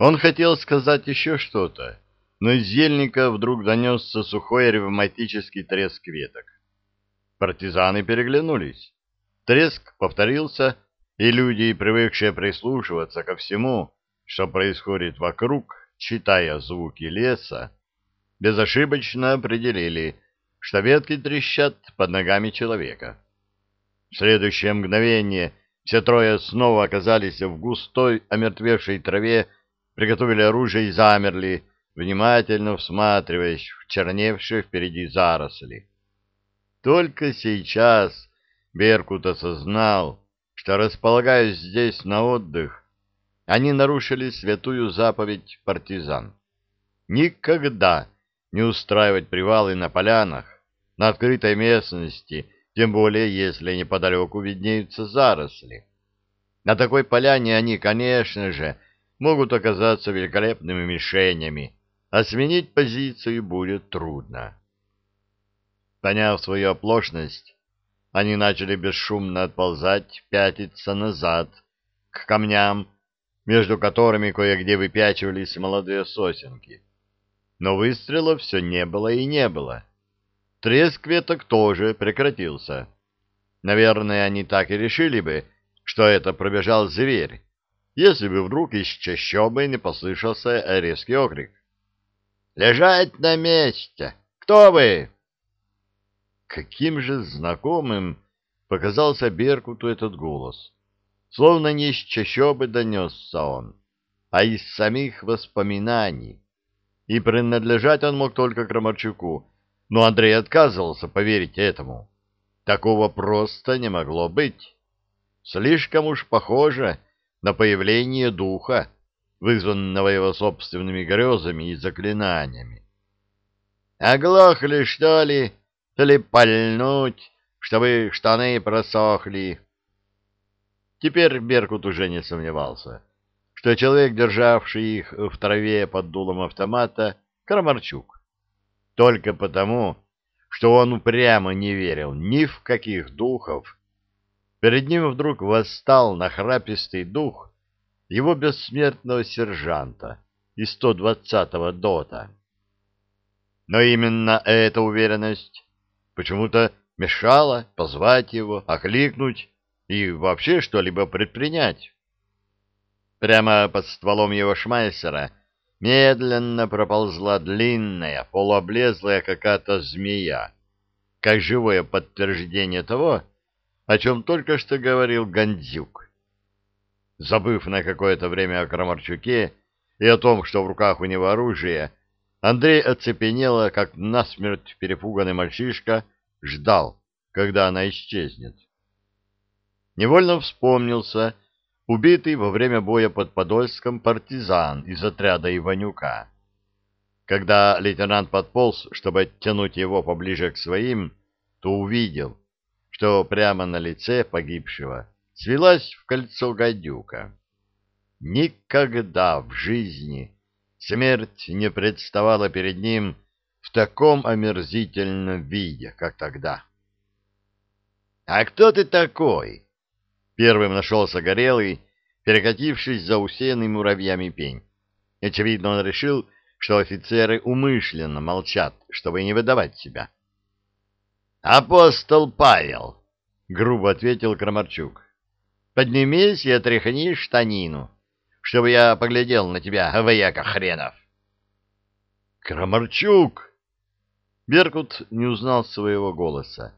Он хотел сказать еще что-то, но из ельника вдруг донесся сухой ревматический треск веток. Партизаны переглянулись. Треск повторился, и люди, привыкшие прислушиваться ко всему, что происходит вокруг, читая звуки леса, безошибочно определили, что ветки трещат под ногами человека. В следующее мгновение все трое снова оказались в густой, омертвевшей траве, приготовили оружие и замерли, внимательно всматриваясь в черневшие впереди заросли. Только сейчас Беркут осознал, что, располагаясь здесь на отдых, они нарушили святую заповедь партизан. Никогда не устраивать привалы на полянах, на открытой местности, тем более если неподалеку виднеются заросли. На такой поляне они, конечно же, могут оказаться великолепными мишенями, а сменить позицию будет трудно. Поняв свою оплошность, они начали бесшумно отползать, пятиться назад, к камням, между которыми кое-где выпячивались молодые сосенки. Но выстрелов все не было и не было. Треск веток тоже прекратился. Наверное, они так и решили бы, что это пробежал зверь, если бы вдруг из чащобы не послышался резкий окрик. «Лежать на месте! Кто вы?» Каким же знакомым показался Беркуту этот голос. Словно не из чащобы донесся он, а из самих воспоминаний. И принадлежать он мог только Крамарчуку, но Андрей отказывался поверить этому. Такого просто не могло быть. Слишком уж похоже на появление духа, вызванного его собственными грезами и заклинаниями. «Оглохли, что ли? Или пальнуть, чтобы штаны просохли?» Теперь Беркут уже не сомневался, что человек, державший их в траве под дулом автомата, Крамарчук. Только потому, что он упрямо не верил ни в каких духов, перед ним вдруг восстал нахрапистый дух его бессмертного сержанта из 120-го ДОТа. Но именно эта уверенность почему-то мешала позвать его, окликнуть и вообще что-либо предпринять. Прямо под стволом его шмайсера медленно проползла длинная, полуоблезлая какая-то змея, как живое подтверждение того, о чем только что говорил Гандзюк. Забыв на какое-то время о Крамарчуке и о том, что в руках у него оружие, Андрей оцепенело, как насмерть перепуганный мальчишка, ждал, когда она исчезнет невольно вспомнился убитый во время боя под Подольском партизан из отряда Иванюка. Когда лейтенант подполз, чтобы оттянуть его поближе к своим, то увидел, что прямо на лице погибшего свелась в кольцо гадюка. Никогда в жизни смерть не представала перед ним в таком омерзительном виде, как тогда. — А кто ты такой? Первым нашелся Горелый, перекатившись за усеянный муравьями пень. Очевидно, он решил, что офицеры умышленно молчат, чтобы не выдавать себя. «Апостол Павел!» — грубо ответил Крамарчук. «Поднимись и отряхни штанину, чтобы я поглядел на тебя, вояка хренов!» «Крамарчук!» Беркут не узнал своего голоса.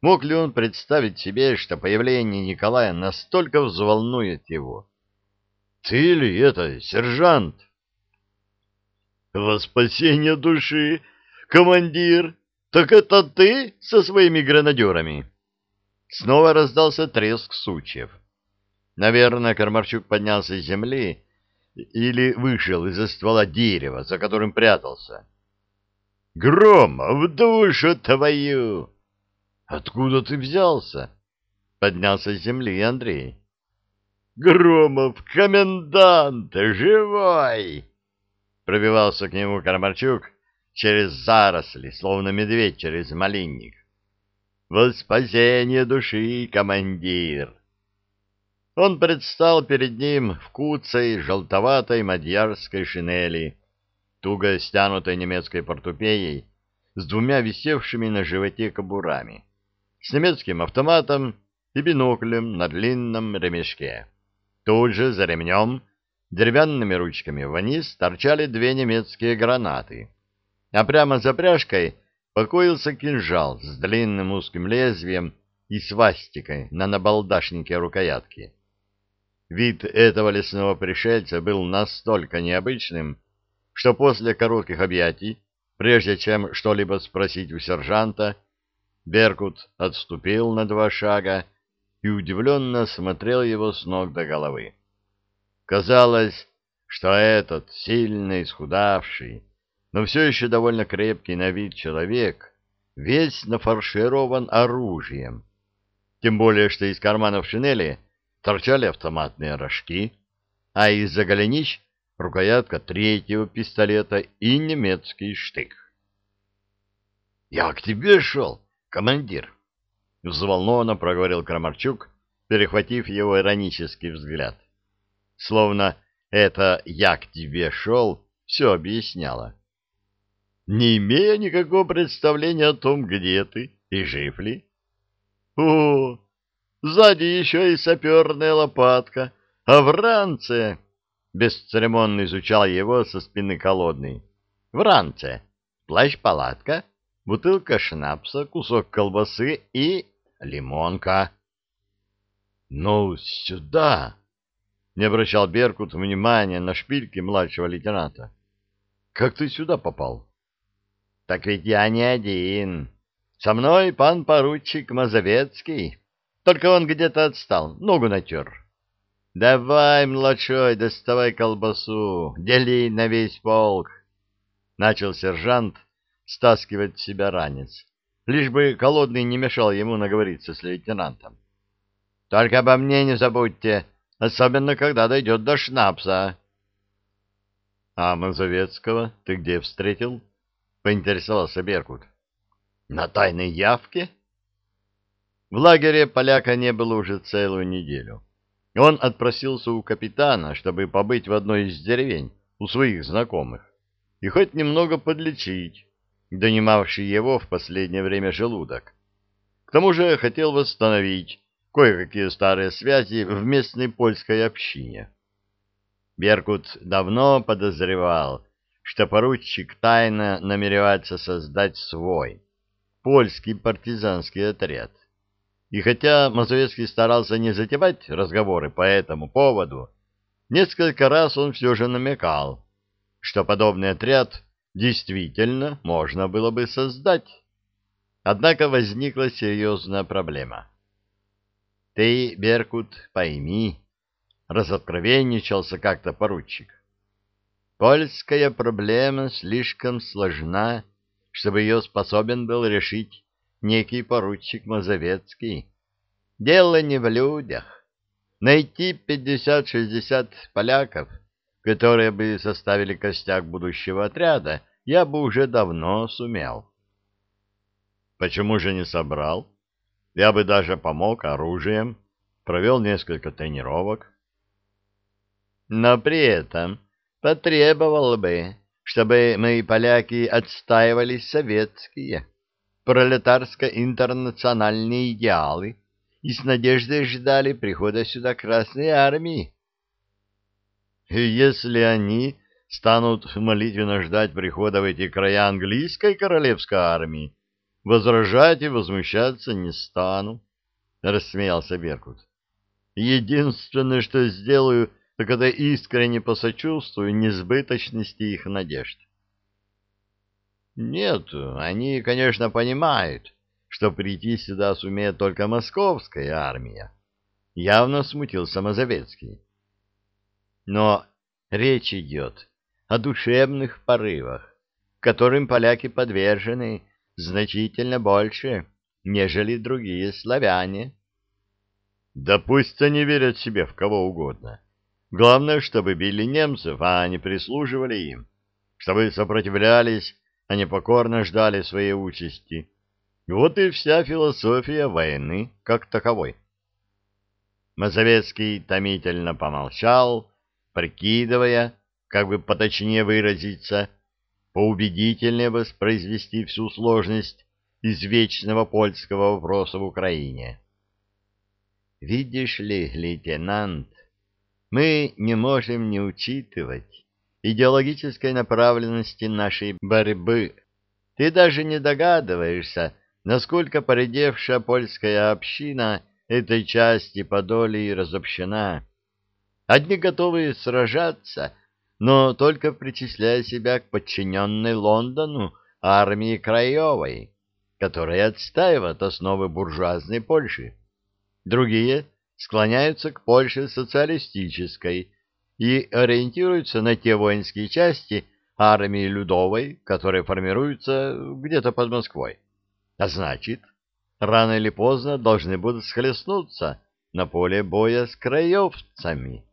Мог ли он представить себе, что появление Николая настолько взволнует его? «Ты ли это, сержант?» «Во спасение души, командир! Так это ты со своими гранадерами?» Снова раздался треск сучьев. Наверное, Кармарчук поднялся с земли или вышел из-за ствола дерева, за которым прятался. «Гром, в душу твою!» Откуда ты взялся? Поднялся с земли Андрей. Громов, комендант, живой! Пробивался к нему Кармарчук через заросли, словно медведь через малинник. Во спасение души, командир! он предстал перед ним в куцей желтоватой мадьярской шинели, туго стянутой немецкой портупеей, с двумя висевшими на животе кобурами, с немецким автоматом и биноклем на длинном ремешке. Тут же за ремнем деревянными ручками вниз торчали две немецкие гранаты, а прямо за пряжкой покоился кинжал с длинным узким лезвием и свастикой на набалдашнике рукоятки. Вид этого лесного пришельца был настолько необычным, что после коротких объятий, прежде чем что-либо спросить у сержанта, Беркут отступил на два шага и удивленно смотрел его с ног до головы. Казалось, что этот сильный, исхудавший, но все еще довольно крепкий на вид человек весь нафарширован оружием. Тем более, что из карманов шинели торчали автоматные рожки, а из-за голенищ рукоятка третьего пистолета и немецкий штык. — Я к тебе шел, командир, — взволнованно проговорил Крамарчук, перехватив его иронический взгляд. Словно это «я к тебе шел» все объясняло. Не имея никакого представления о том, где ты и жив ли. О, сзади еще и саперная лопатка, а в ранце... Бесцеремонно изучал его со спины колодный. В ранце плащ-палатка, бутылка шнапса, кусок колбасы и лимонка. — Ну, сюда! — не обращал Беркут внимания на шпильки младшего лейтенанта. — Как ты сюда попал? — Так ведь я не один. Со мной пан поручик Мазовецкий. Только он где-то отстал, ногу натер. — Давай, младшой, доставай колбасу, дели на весь полк. Начал сержант стаскивать с себя ранец, лишь бы голодный не мешал ему наговориться с лейтенантом. — Только обо мне не забудьте, особенно когда дойдет до шнапса. — А Мазовецкого ты где встретил? — поинтересовался Беркут. — На тайной явке? В лагере поляка не было уже целую неделю. Он отпросился у капитана, чтобы побыть в одной из деревень у своих знакомых и хоть немного подлечить донимавший его в последнее время желудок. К тому же хотел восстановить кое-какие старые связи в местной польской общине. Беркут давно подозревал, что поручик тайно намеревается создать свой, польский партизанский отряд. И хотя Мазовецкий старался не затевать разговоры по этому поводу, несколько раз он все же намекал, что подобный отряд действительно можно было бы создать. Однако возникла серьезная проблема. «Ты, Беркут, пойми», — разоткровенничался как-то поручик. «Польская проблема слишком сложна, чтобы ее способен был решить некий поручик Мазовецкий. Дело не в людях. Найти пятьдесят-шестьдесят поляков, которые бы составили костяк будущего отряда, я бы уже давно сумел. Почему же не собрал? Я бы даже помог оружием, провел несколько тренировок. Но при этом потребовал бы, чтобы мои поляки отстаивали советские, пролетарско-интернациональные идеалы и с надеждой ждали прихода сюда Красной Армии. И если они станут молитвенно ждать прихода в эти края английской королевской армии, возражать и возмущаться не стану, — рассмеялся Беркут. Единственное, что сделаю, так это искренне посочувствую несбыточности их надежд. Нет, они, конечно, понимают, что прийти сюда сумеет только московская армия. Явно смутился Мазовецкий. Но речь идет о душевных порывах, которым поляки подвержены значительно больше, нежели другие славяне. Да пусть они верят себе в кого угодно. Главное, чтобы били немцев, а не прислуживали им, чтобы сопротивлялись, а не покорно ждали своей участи. Вот и вся философия войны как таковой. Мазовецкий томительно помолчал, прикидывая, как бы поточнее выразиться, поубедительнее воспроизвести всю сложность извечного польского вопроса в Украине. «Видишь ли, лейтенант, мы не можем не учитывать идеологической направленности нашей борьбы. Ты даже не догадываешься, насколько поредевшая польская община этой части Подолии разобщена. Одни готовы сражаться, но только причисляя себя к подчиненной Лондону армии Краевой, которая отстаивает основы буржуазной Польши. Другие склоняются к Польше социалистической и ориентируются на те воинские части армии Людовой, которые формируются где-то под Москвой. А значит, рано или поздно должны будут схлестнуться на поле боя с краевцами.